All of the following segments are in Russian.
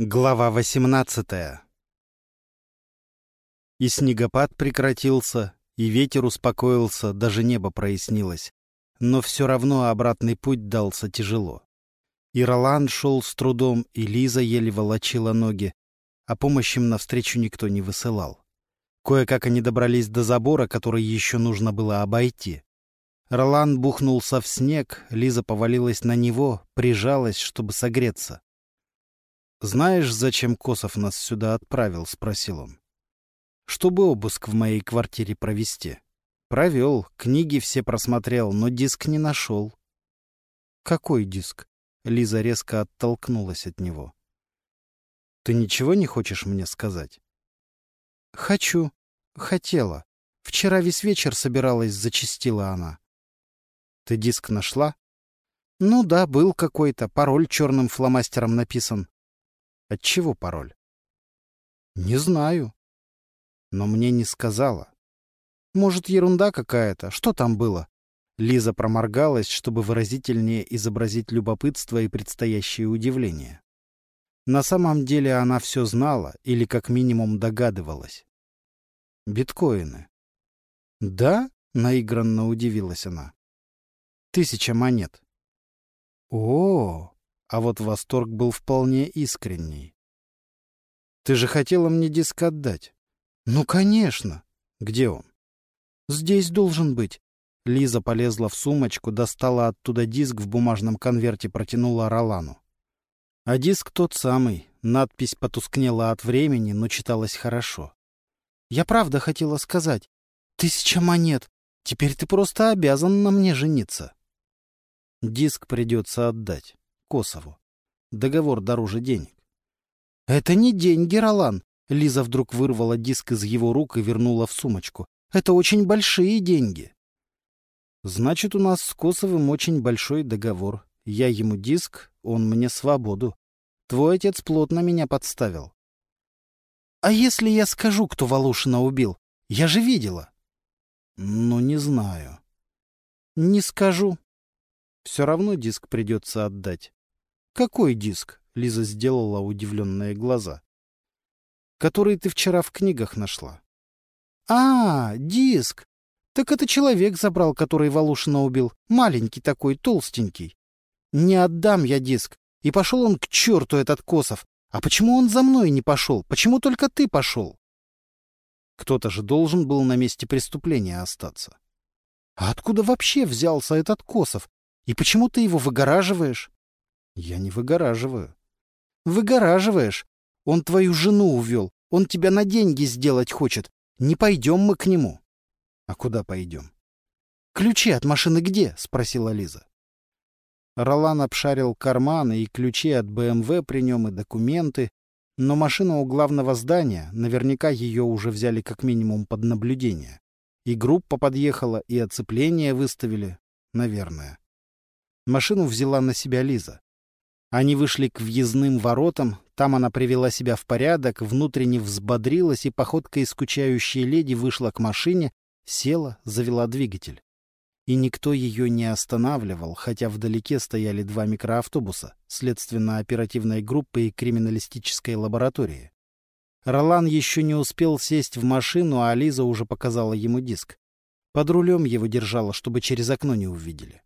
Глава 18 И снегопад прекратился, и ветер успокоился, даже небо прояснилось. Но все равно обратный путь дался тяжело. И Ролан шел с трудом, и Лиза еле волочила ноги, а помощь им навстречу никто не высылал. Кое-как они добрались до забора, который еще нужно было обойти. Ролан бухнулся в снег, Лиза повалилась на него, прижалась, чтобы согреться. «Знаешь, зачем Косов нас сюда отправил?» — спросил он. «Чтобы обыск в моей квартире провести. Провел, книги все просмотрел, но диск не нашел». «Какой диск?» — Лиза резко оттолкнулась от него. «Ты ничего не хочешь мне сказать?» «Хочу. Хотела. Вчера весь вечер собиралась, зачастила она». «Ты диск нашла?» «Ну да, был какой-то. Пароль черным фломастером написан. От чего пароль? Не знаю. Но мне не сказала. Может, ерунда какая-то? Что там было? Лиза проморгалась, чтобы выразительнее изобразить любопытство и предстоящее удивление. На самом деле она все знала или как минимум догадывалась. Биткоины. «Да?» — наигранно удивилась она. «Тысяча монет». «О, а вот восторг был вполне искренний. «Ты же хотела мне диск отдать?» «Ну, конечно!» «Где он?» «Здесь должен быть». Лиза полезла в сумочку, достала оттуда диск в бумажном конверте, протянула Ролану. А диск тот самый. Надпись потускнела от времени, но читалась хорошо. «Я правда хотела сказать. Тысяча монет. Теперь ты просто обязан на мне жениться». Диск придется отдать. Косову. Договор дороже денег. «Это не деньги, Ролан!» Лиза вдруг вырвала диск из его рук и вернула в сумочку. «Это очень большие деньги!» «Значит, у нас с Косовым очень большой договор. Я ему диск, он мне свободу. Твой отец плотно меня подставил». «А если я скажу, кто Волошина убил? Я же видела». «Ну, не знаю». «Не скажу». «Все равно диск придется отдать. «Какой диск?» — Лиза сделала удивленные глаза. «Который ты вчера в книгах нашла». «А, диск! Так это человек забрал, который Волошина убил. Маленький такой, толстенький. Не отдам я диск. И пошел он к черту, этот Косов. А почему он за мной не пошел? Почему только ты пошел?» Кто-то же должен был на месте преступления остаться. А откуда вообще взялся этот Косов? И почему ты его выгораживаешь? Я не выгораживаю. Выгораживаешь. Он твою жену увел. Он тебя на деньги сделать хочет. Не пойдем мы к нему. А куда пойдем? Ключи от машины где? Спросила Лиза. Ролан обшарил карманы и ключи от БМВ при нем, и документы. Но машина у главного здания, наверняка ее уже взяли как минимум под наблюдение. И группа подъехала, и оцепление выставили, наверное. Машину взяла на себя Лиза. Они вышли к въездным воротам, там она привела себя в порядок, внутренне взбодрилась и походкой скучающей леди вышла к машине, села, завела двигатель. И никто ее не останавливал, хотя вдалеке стояли два микроавтобуса, следственно-оперативной группы и криминалистической лаборатории. Ролан еще не успел сесть в машину, а Лиза уже показала ему диск. Под рулем его держала, чтобы через окно не увидели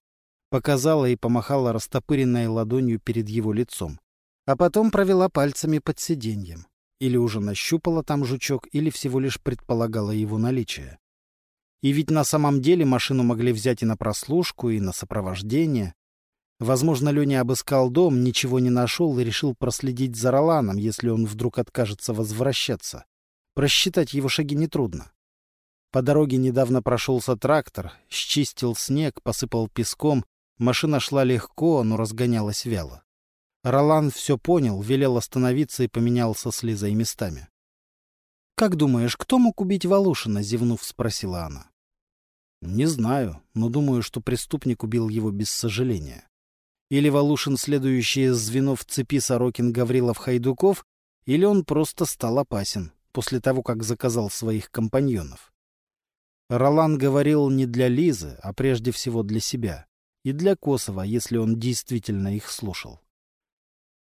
показала и помахала растопыренной ладонью перед его лицом, а потом провела пальцами под сиденьем. Или уже нащупала там жучок, или всего лишь предполагала его наличие. И ведь на самом деле машину могли взять и на прослушку, и на сопровождение. Возможно, Леня обыскал дом, ничего не нашел и решил проследить за Роланом, если он вдруг откажется возвращаться. Просчитать его шаги нетрудно. По дороге недавно прошелся трактор, счистил снег, посыпал песком, Машина шла легко, но разгонялась вяло. Ролан все понял, велел остановиться и поменялся с Лизой местами. «Как думаешь, кто мог убить Волошина?» — зевнув, спросила она. «Не знаю, но думаю, что преступник убил его без сожаления. Или Волошин следующее звено в цепи Сорокин Гаврилов Хайдуков, или он просто стал опасен после того, как заказал своих компаньонов. Ролан говорил не для Лизы, а прежде всего для себя и для Косова, если он действительно их слушал.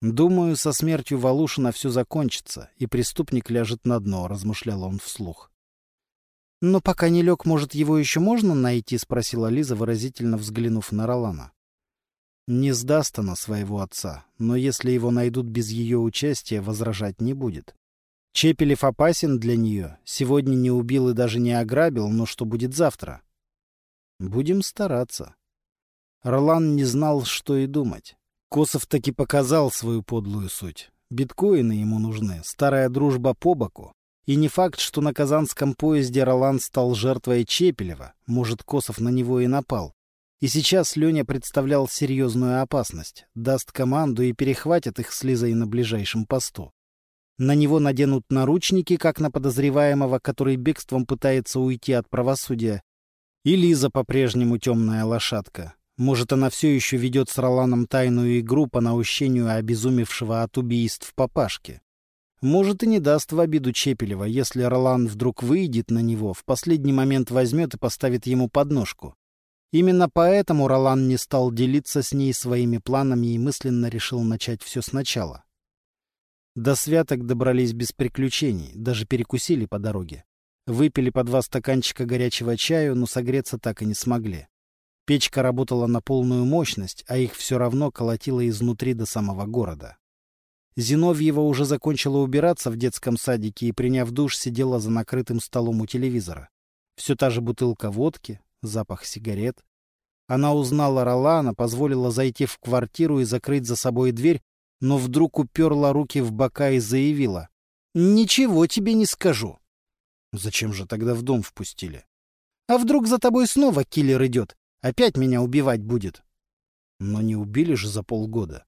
«Думаю, со смертью Валушина все закончится, и преступник ляжет на дно», — размышлял он вслух. «Но пока не лег, может, его еще можно найти?» — спросила Лиза, выразительно взглянув на Ролана. «Не сдаст она своего отца, но если его найдут без ее участия, возражать не будет. Чепелев опасен для нее, сегодня не убил и даже не ограбил, но что будет завтра?» «Будем стараться». Ролан не знал, что и думать. Косов таки показал свою подлую суть. Биткоины ему нужны, старая дружба по боку. И не факт, что на казанском поезде Ролан стал жертвой Чепелева. Может, Косов на него и напал. И сейчас Леня представлял серьезную опасность. Даст команду и перехватит их с Лизой на ближайшем посту. На него наденут наручники, как на подозреваемого, который бегством пытается уйти от правосудия. И Лиза по-прежнему темная лошадка. Может, она все еще ведет с Роланом тайную игру по наущению обезумевшего от убийств папашки. Может, и не даст в обиду Чепелева, если Ролан вдруг выйдет на него, в последний момент возьмет и поставит ему подножку. Именно поэтому Ролан не стал делиться с ней своими планами и мысленно решил начать все сначала. До святок добрались без приключений, даже перекусили по дороге. Выпили по два стаканчика горячего чаю, но согреться так и не смогли. Печка работала на полную мощность, а их все равно колотило изнутри до самого города. Зиновьева уже закончила убираться в детском садике и, приняв душ, сидела за накрытым столом у телевизора. Все та же бутылка водки, запах сигарет. Она узнала Ролана, позволила зайти в квартиру и закрыть за собой дверь, но вдруг уперла руки в бока и заявила. «Ничего тебе не скажу». «Зачем же тогда в дом впустили?» «А вдруг за тобой снова киллер идет? Опять меня убивать будет. Но не убили же за полгода.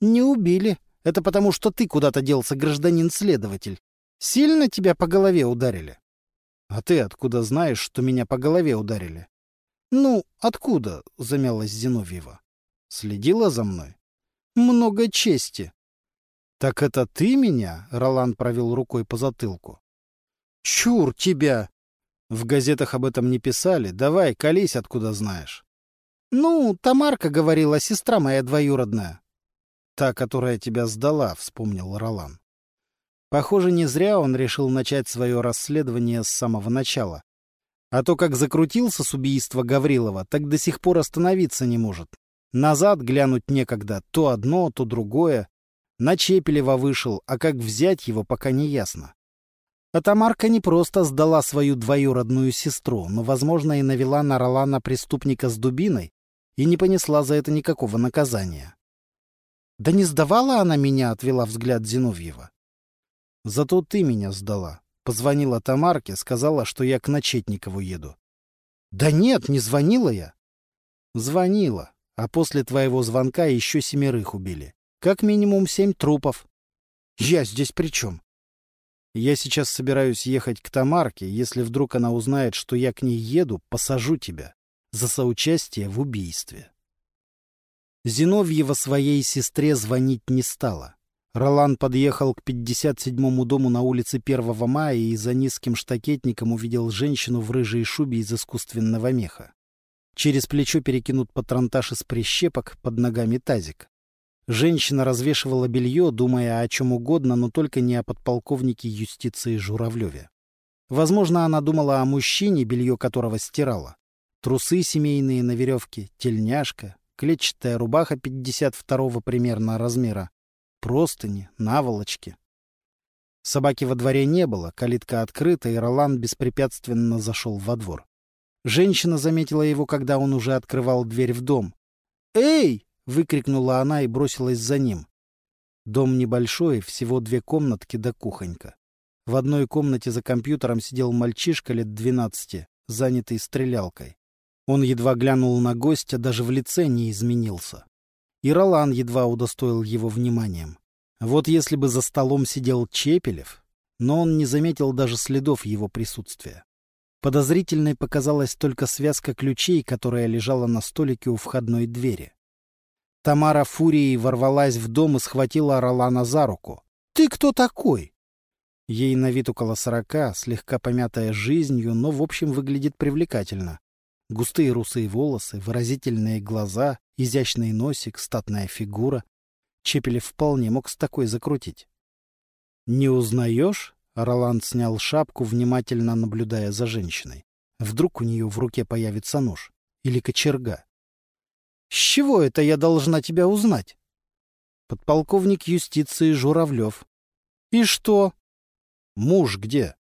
Не убили. Это потому, что ты куда-то делся, гражданин-следователь. Сильно тебя по голове ударили? А ты откуда знаешь, что меня по голове ударили? Ну, откуда? Замялась Зиновьева. Следила за мной? Много чести. Так это ты меня? Ролан провел рукой по затылку. Чур тебя! В газетах об этом не писали. Давай, колись, откуда знаешь. Ну, Тамарка говорила, сестра моя двоюродная. Та, которая тебя сдала, вспомнил Ролан. Похоже, не зря он решил начать свое расследование с самого начала. А то, как закрутился с убийства Гаврилова, так до сих пор остановиться не может. Назад глянуть некогда, то одно, то другое. На Чепелева вышел, а как взять его, пока не ясно. А Тамарка не просто сдала свою двоюродную сестру, но, возможно, и навела на Ролана преступника с дубиной и не понесла за это никакого наказания. «Да не сдавала она меня», — отвела взгляд Зиновьева. «Зато ты меня сдала». Позвонила Тамарке, сказала, что я к Начетникову еду. «Да нет, не звонила я». «Звонила, а после твоего звонка еще семерых убили. Как минимум семь трупов». «Я здесь при чем?» Я сейчас собираюсь ехать к Тамарке. Если вдруг она узнает, что я к ней еду, посажу тебя за соучастие в убийстве. Зиновьева своей сестре звонить не стала. Ролан подъехал к 57-му дому на улице 1 мая и за низким штакетником увидел женщину в рыжей шубе из искусственного меха. Через плечо перекинут патронтаж из прищепок, под ногами тазик. Женщина развешивала белье, думая о чем угодно, но только не о подполковнике юстиции Журавлеве. Возможно, она думала о мужчине, белье которого стирала. Трусы семейные на веревке, тельняшка, клетчатая рубаха 52-го примерно размера, простыни, наволочки. Собаки во дворе не было, калитка открыта, и Ролан беспрепятственно зашел во двор. Женщина заметила его, когда он уже открывал дверь в дом. «Эй!» — выкрикнула она и бросилась за ним. Дом небольшой, всего две комнатки да кухонька. В одной комнате за компьютером сидел мальчишка лет двенадцати, занятый стрелялкой. Он едва глянул на гостя, даже в лице не изменился. И Ролан едва удостоил его вниманием. Вот если бы за столом сидел Чепелев, но он не заметил даже следов его присутствия. Подозрительной показалась только связка ключей, которая лежала на столике у входной двери. Тамара фурией ворвалась в дом и схватила Ролана за руку. «Ты кто такой?» Ей на вид около сорока, слегка помятая жизнью, но в общем выглядит привлекательно. Густые русые волосы, выразительные глаза, изящный носик, статная фигура. Чепелев вполне мог с такой закрутить. «Не узнаешь?» — Роланд снял шапку, внимательно наблюдая за женщиной. Вдруг у нее в руке появится нож или кочерга. «С чего это я должна тебя узнать?» «Подполковник юстиции Журавлев». «И что?» «Муж где?»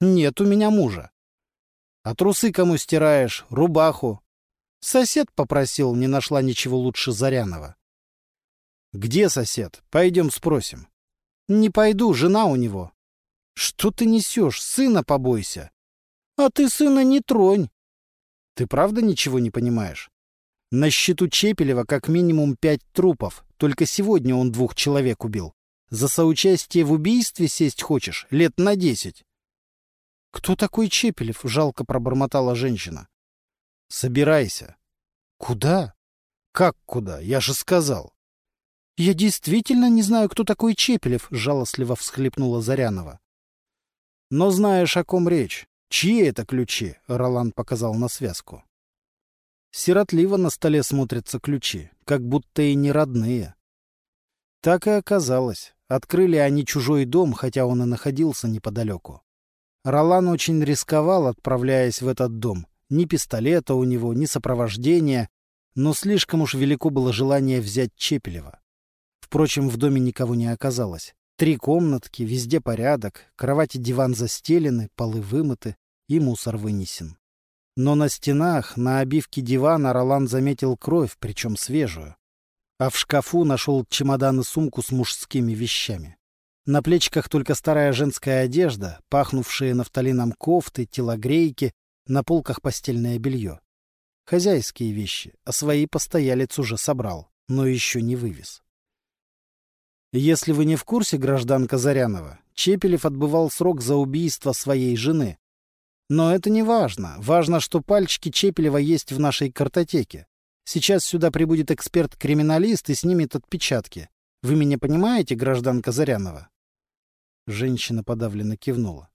«Нет у меня мужа». «А трусы кому стираешь? Рубаху?» «Сосед попросил, не нашла ничего лучше Зарянова». «Где сосед? Пойдем спросим». «Не пойду, жена у него». «Что ты несешь? Сына побойся». «А ты сына не тронь». «Ты правда ничего не понимаешь?» «На счету Чепелева как минимум пять трупов. Только сегодня он двух человек убил. За соучастие в убийстве сесть хочешь? Лет на десять». «Кто такой Чепелев?» — жалко пробормотала женщина. «Собирайся». «Куда?» «Как куда? Я же сказал». «Я действительно не знаю, кто такой Чепелев», — жалостливо всхлипнула Зарянова. «Но знаешь, о ком речь. Чьи это ключи?» — Ролан показал на связку. Сиротливо на столе смотрятся ключи, как будто и не родные. Так и оказалось. Открыли они чужой дом, хотя он и находился неподалеку. Ролан очень рисковал, отправляясь в этот дом. Ни пистолета у него, ни сопровождения, но слишком уж велико было желание взять Чепелева. Впрочем, в доме никого не оказалось. Три комнатки, везде порядок, кровать и диван застелены, полы вымыты и мусор вынесен. Но на стенах, на обивке дивана Ролан заметил кровь, причем свежую. А в шкафу нашел чемодан и сумку с мужскими вещами. На плечиках только старая женская одежда, пахнувшие нафталином кофты, телогрейки, на полках постельное белье. Хозяйские вещи, а свои постоялец уже собрал, но еще не вывез. Если вы не в курсе, гражданка Зарянова, Чепелев отбывал срок за убийство своей жены. Но это не важно. Важно, что пальчики Чепелева есть в нашей картотеке. Сейчас сюда прибудет эксперт-криминалист и снимет отпечатки. Вы меня понимаете, гражданка Зарянова? Женщина подавленно кивнула.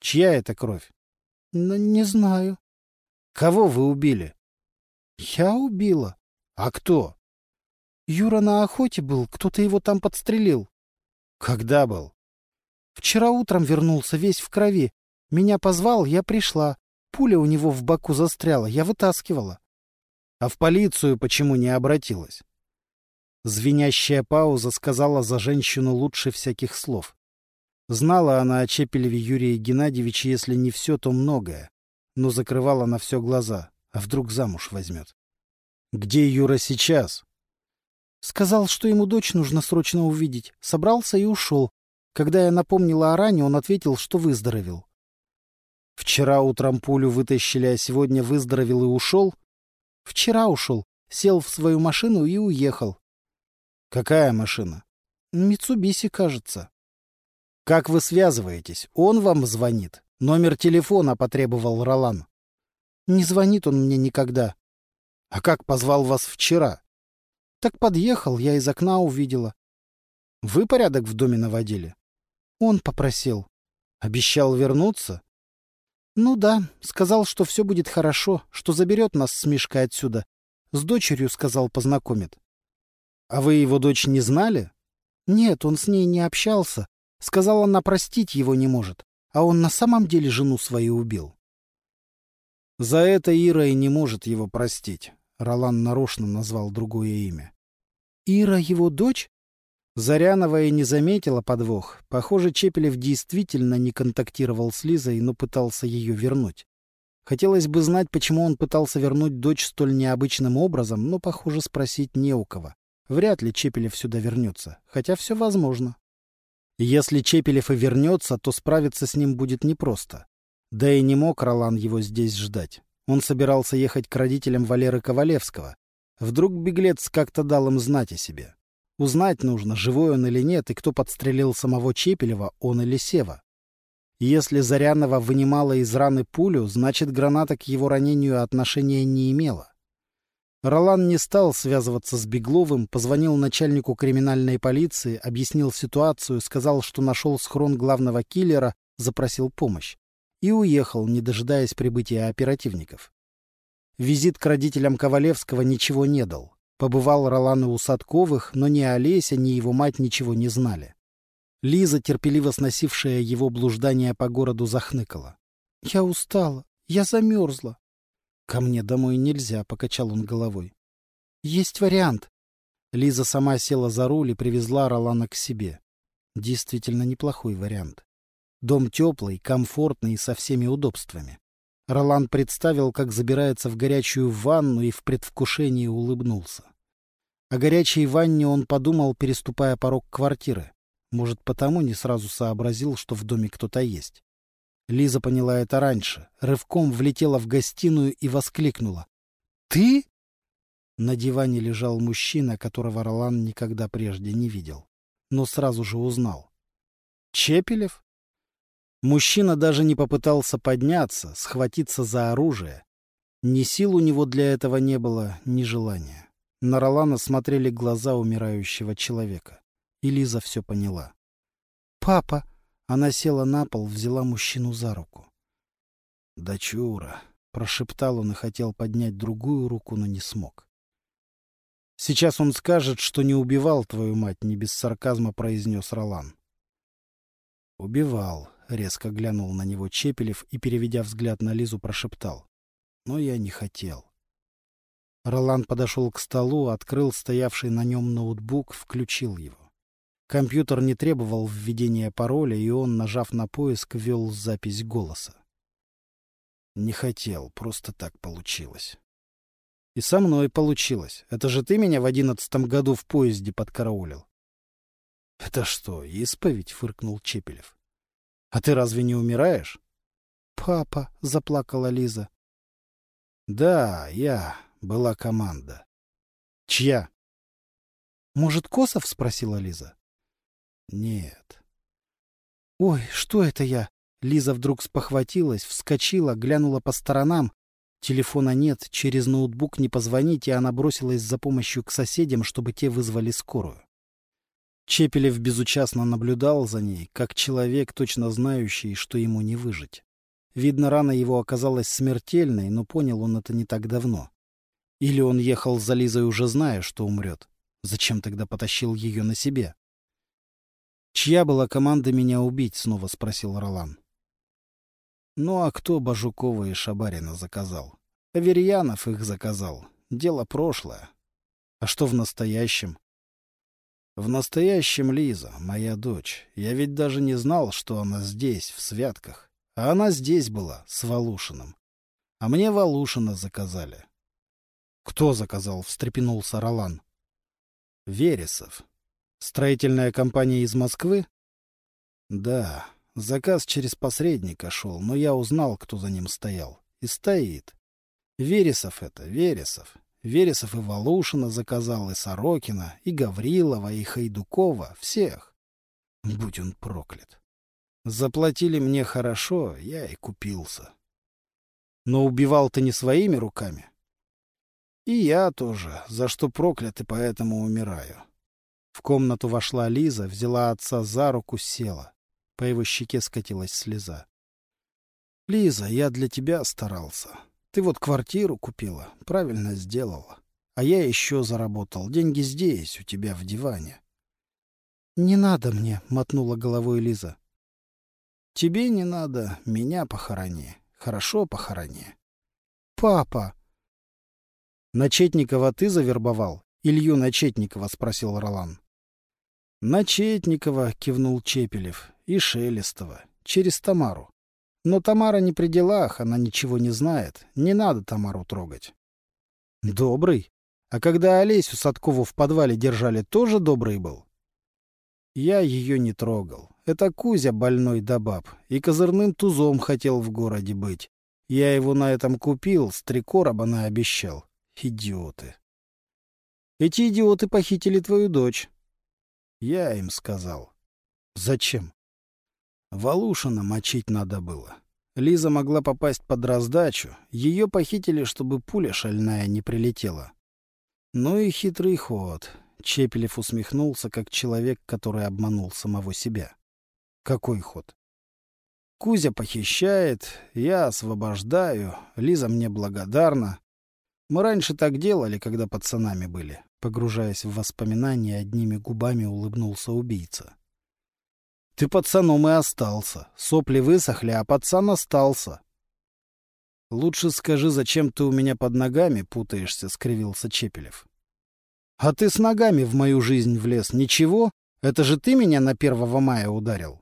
Чья это кровь? Ну, не знаю. Кого вы убили? Я убила. А кто? Юра на охоте был, кто-то его там подстрелил. Когда был? Вчера утром вернулся, весь в крови. Меня позвал, я пришла. Пуля у него в боку застряла, я вытаскивала. А в полицию почему не обратилась? Звенящая пауза сказала за женщину лучше всяких слов. Знала она о Чепелеве Юрия Геннадьевича, если не все, то многое, но закрывала на все глаза, а вдруг замуж возьмет. «Где Юра сейчас?» Сказал, что ему дочь нужно срочно увидеть. Собрался и ушел. Когда я напомнила о ране, он ответил, что выздоровел. Вчера утром пулю вытащили, а сегодня выздоровел и ушел? Вчера ушел. Сел в свою машину и уехал. Какая машина? Митсубиси, кажется. Как вы связываетесь? Он вам звонит? Номер телефона потребовал Ролан. Не звонит он мне никогда. А как позвал вас вчера? Так подъехал, я из окна увидела. Вы порядок в доме наводили? Он попросил. Обещал вернуться? Ну да, сказал, что все будет хорошо, что заберет нас с Мишкой отсюда. С дочерью, сказал, познакомит. А вы его дочь не знали? Нет, он с ней не общался. Сказал, она простить его не может. А он на самом деле жену свою убил. За это Ира и не может его простить. Ролан нарочно назвал другое имя. «Ира его дочь?» Зарянова и не заметила подвох. Похоже, Чепелев действительно не контактировал с Лизой, но пытался ее вернуть. Хотелось бы знать, почему он пытался вернуть дочь столь необычным образом, но, похоже, спросить не у кого. Вряд ли Чепелев сюда вернется, хотя все возможно. Если Чепелев и вернется, то справиться с ним будет непросто. Да и не мог Ролан его здесь ждать. Он собирался ехать к родителям Валеры Ковалевского. Вдруг беглец как-то дал им знать о себе. Узнать нужно, живой он или нет, и кто подстрелил самого Чепелева, он или Сева. Если Зарянова вынимала из раны пулю, значит, граната к его ранению отношения не имела. Ролан не стал связываться с Бегловым, позвонил начальнику криминальной полиции, объяснил ситуацию, сказал, что нашел схрон главного киллера, запросил помощь и уехал, не дожидаясь прибытия оперативников. Визит к родителям Ковалевского ничего не дал. Побывал Ролан и у Садковых, но ни Олеся, ни его мать ничего не знали. Лиза, терпеливо сносившая его блуждание по городу, захныкала. — Я устала. Я замерзла. — Ко мне домой нельзя, — покачал он головой. — Есть вариант. Лиза сама села за руль и привезла Ролана к себе. Действительно неплохой вариант. Дом теплый, комфортный и со всеми удобствами. Ролан представил, как забирается в горячую ванну и в предвкушении улыбнулся. О горячей ванне он подумал, переступая порог квартиры. Может, потому не сразу сообразил, что в доме кто-то есть. Лиза поняла это раньше, рывком влетела в гостиную и воскликнула. «Ты?» На диване лежал мужчина, которого Ролан никогда прежде не видел, но сразу же узнал. «Чепелев?» Мужчина даже не попытался подняться, схватиться за оружие. Ни сил у него для этого не было, ни желания. На Ролана смотрели глаза умирающего человека. И Лиза все поняла. «Папа!» Она села на пол, взяла мужчину за руку. «Дочура!» — прошептал он и хотел поднять другую руку, но не смог. «Сейчас он скажет, что не убивал твою мать», — не без сарказма произнес Ролан. «Убивал», — резко глянул на него Чепелев и, переведя взгляд на Лизу, прошептал. «Но я не хотел». Ролан подошел к столу, открыл стоявший на нем ноутбук, включил его. Компьютер не требовал введения пароля, и он, нажав на поиск, ввел запись голоса. «Не хотел, просто так получилось». «И со мной получилось. Это же ты меня в одиннадцатом году в поезде подкараулил». «Это что, исповедь?» — фыркнул Чепелев. А ты разве не умираешь? Папа, заплакала Лиза. Да, я. Была команда. Чья? Может, Косов? спросила Лиза. Нет. Ой, что это я? Лиза вдруг спохватилась, вскочила, глянула по сторонам. Телефона нет, через ноутбук не позвонить, и она бросилась за помощью к соседям, чтобы те вызвали скорую. Чепелев безучастно наблюдал за ней, как человек, точно знающий, что ему не выжить. Видно, рана его оказалась смертельной, но понял он это не так давно. Или он ехал за Лизой, уже зная, что умрет. Зачем тогда потащил ее на себе? «Чья была команда меня убить?» — снова спросил Ролан. «Ну а кто Бажукова и Шабарина заказал?» «Аверьянов их заказал. Дело прошлое. А что в настоящем?» В настоящем Лиза, моя дочь. Я ведь даже не знал, что она здесь, в Святках. А она здесь была, с Валушиным. А мне Валушина заказали. Кто заказал? встрепенулся Ролан. Вересов. Строительная компания из Москвы? Да, заказ через посредника шел, но я узнал, кто за ним стоял. И стоит. Вересов это, Вересов. Вересов и Волушина заказал, и Сорокина, и Гаврилова, и Хайдукова, всех. Будь он проклят. Заплатили мне хорошо, я и купился. Но убивал ты не своими руками. И я тоже, за что проклят и поэтому умираю. В комнату вошла Лиза, взяла отца за руку, села. По его щеке скатилась слеза. — Лиза, я для тебя старался. Ты вот квартиру купила, правильно сделала. А я еще заработал. Деньги здесь, у тебя в диване. — Не надо мне, — мотнула головой Лиза. — Тебе не надо, меня похорони. Хорошо похорони. — Папа! — Начетникова ты завербовал? Илью Начетникова, — спросил Ролан. — Начетникова, — кивнул Чепелев, — и Шелестова. Через Тамару. Но Тамара не при делах, она ничего не знает. Не надо Тамару трогать. Добрый? А когда Олесю Садкову в подвале держали, тоже добрый был? Я ее не трогал. Это Кузя больной да баб. И козырным тузом хотел в городе быть. Я его на этом купил, с три короба наобещал. Идиоты. Эти идиоты похитили твою дочь. Я им сказал. Зачем? Валушина мочить надо было. Лиза могла попасть под раздачу. Ее похитили, чтобы пуля шальная не прилетела. Ну и хитрый ход. Чепелев усмехнулся, как человек, который обманул самого себя. Какой ход? Кузя похищает, я освобождаю, Лиза мне благодарна. Мы раньше так делали, когда пацанами были. Погружаясь в воспоминания, одними губами улыбнулся убийца. Ты пацаном и остался. Сопли высохли, а пацан остался. Лучше скажи, зачем ты у меня под ногами путаешься, — скривился Чепелев. А ты с ногами в мою жизнь влез. Ничего? Это же ты меня на первого мая ударил.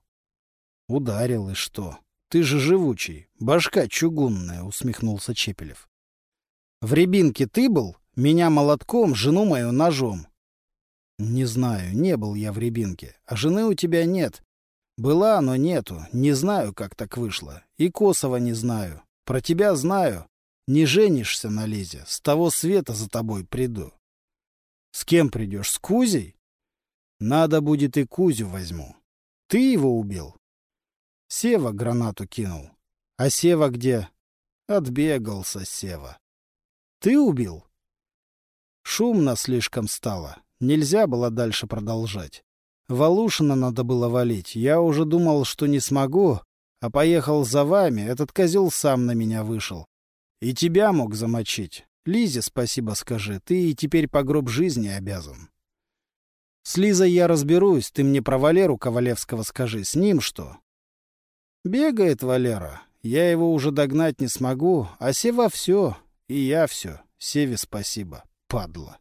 Ударил, и что? Ты же живучий. Башка чугунная, — усмехнулся Чепелев. В Рябинке ты был? Меня молотком, жену мою ножом. Не знаю, не был я в Рябинке. А жены у тебя нет. Была, но нету. Не знаю, как так вышло. И Косова не знаю. Про тебя знаю. Не женишься на Лизе. С того света за тобой приду. С кем придешь? С Кузей? Надо будет и Кузю возьму. Ты его убил? Сева гранату кинул. А Сева где? Отбегался Сева. Ты убил? Шумно слишком стало. Нельзя было дальше продолжать. Валушина надо было валить. Я уже думал, что не смогу, а поехал за вами. Этот козел сам на меня вышел. И тебя мог замочить. Лизе спасибо скажи. Ты и теперь по гроб жизни обязан. С Лизой я разберусь. Ты мне про Валеру Ковалевского скажи. С ним что? Бегает Валера. Я его уже догнать не смогу. А Сева все. И я все. Севе спасибо падла.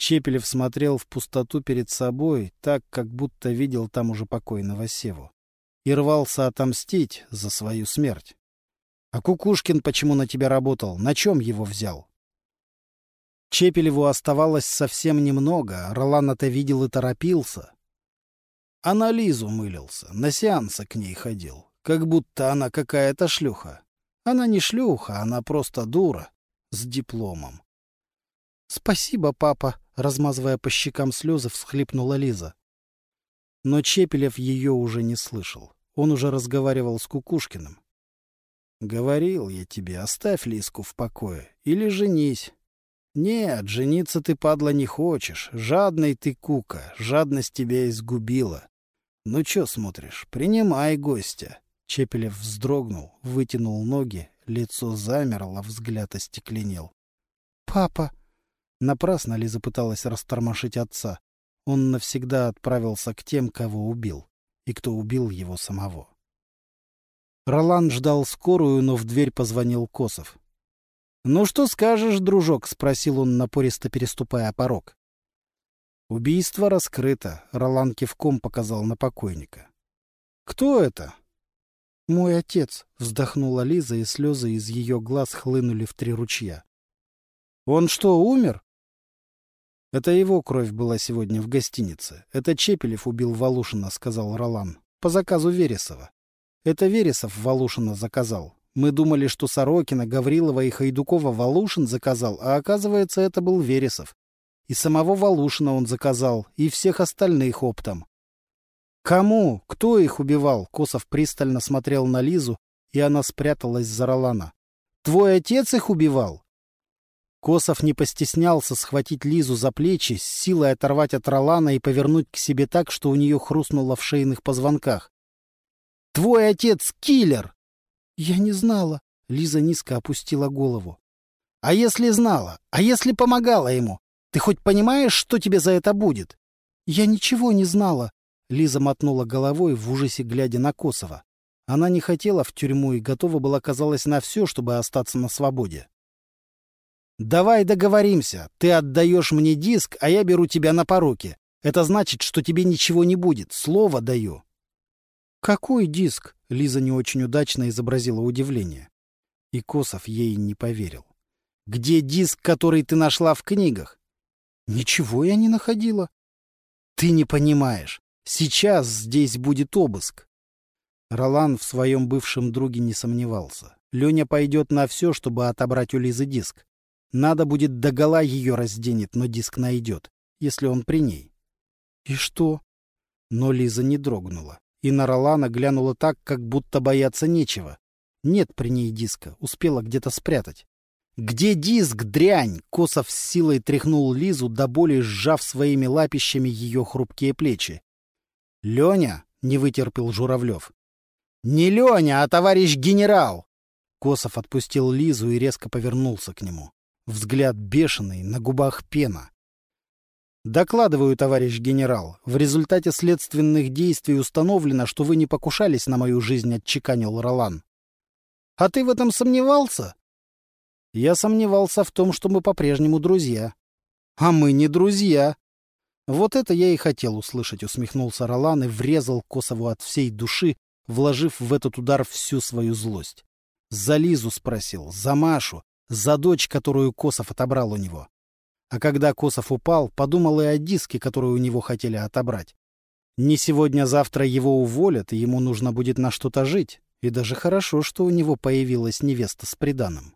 Чепелев смотрел в пустоту перед собой, так, как будто видел там уже покойного Севу. И рвался отомстить за свою смерть. А Кукушкин почему на тебя работал? На чем его взял? Чепелеву оставалось совсем немного. Ролан это видел и торопился. А на Лизу мылился, на сеансы к ней ходил. Как будто она какая-то шлюха. Она не шлюха, она просто дура. С дипломом. «Спасибо, папа!» — размазывая по щекам слезы, всхлипнула Лиза. Но Чепелев ее уже не слышал. Он уже разговаривал с Кукушкиным. «Говорил я тебе, оставь Лиску в покое. Или женись. Нет, жениться ты, падла, не хочешь. Жадный ты, Кука, жадность тебя изгубила. Ну чё смотришь, принимай гостя». Чепелев вздрогнул, вытянул ноги, лицо замерло, взгляд остекленел. «Папа!» Напрасно Лиза пыталась растормошить отца. Он навсегда отправился к тем, кого убил, и кто убил его самого. Ролан ждал скорую, но в дверь позвонил Косов. «Ну что скажешь, дружок?» — спросил он, напористо переступая порог. «Убийство раскрыто», — Ролан кивком показал на покойника. «Кто это?» «Мой отец», — вздохнула Лиза, и слезы из ее глаз хлынули в три ручья. «Он что, умер?» Это его кровь была сегодня в гостинице. Это Чепелев убил Валушина, сказал Ролан. По заказу Вересова. Это Вересов Валушина заказал. Мы думали, что Сорокина, Гаврилова и Хайдукова Валушин заказал, а оказывается, это был Вересов. И самого Валушина он заказал, и всех остальных оптом. «Кому? Кто их убивал?» Косов пристально смотрел на Лизу, и она спряталась за Ролана. «Твой отец их убивал?» Косов не постеснялся схватить Лизу за плечи, с силой оторвать от Ролана и повернуть к себе так, что у нее хрустнуло в шейных позвонках. «Твой отец — киллер!» «Я не знала». Лиза низко опустила голову. «А если знала? А если помогала ему? Ты хоть понимаешь, что тебе за это будет?» «Я ничего не знала». Лиза мотнула головой в ужасе, глядя на Косова. Она не хотела в тюрьму и готова была, казалось, на все, чтобы остаться на свободе. «Давай договоримся. Ты отдаешь мне диск, а я беру тебя на поруки. Это значит, что тебе ничего не будет. Слово даю». «Какой диск?» — Лиза не очень удачно изобразила удивление. И Косов ей не поверил. «Где диск, который ты нашла в книгах?» «Ничего я не находила». «Ты не понимаешь. Сейчас здесь будет обыск». Ролан в своем бывшем друге не сомневался. Леня пойдет на все, чтобы отобрать у Лизы диск. Надо будет догола ее разденет, но диск найдет, если он при ней. И что? Но Лиза не дрогнула. И на Ролана глянула так, как будто бояться нечего. Нет при ней диска, успела где-то спрятать. «Где диск, дрянь?» Косов с силой тряхнул Лизу, до боли сжав своими лапищами ее хрупкие плечи. «Леня?» — не вытерпел Журавлев. «Не Леня, а товарищ генерал!» Косов отпустил Лизу и резко повернулся к нему. Взгляд бешеный, на губах пена. Докладываю, товарищ генерал, в результате следственных действий установлено, что вы не покушались на мою жизнь, отчеканил Ролан. А ты в этом сомневался? Я сомневался в том, что мы по-прежнему друзья. А мы не друзья. Вот это я и хотел услышать, усмехнулся Ролан и врезал Косову от всей души, вложив в этот удар всю свою злость. За Лизу спросил, за Машу, за дочь, которую Косов отобрал у него. А когда Косов упал, подумал и о диске, который у него хотели отобрать. Не сегодня-завтра его уволят, и ему нужно будет на что-то жить. И даже хорошо, что у него появилась невеста с приданым.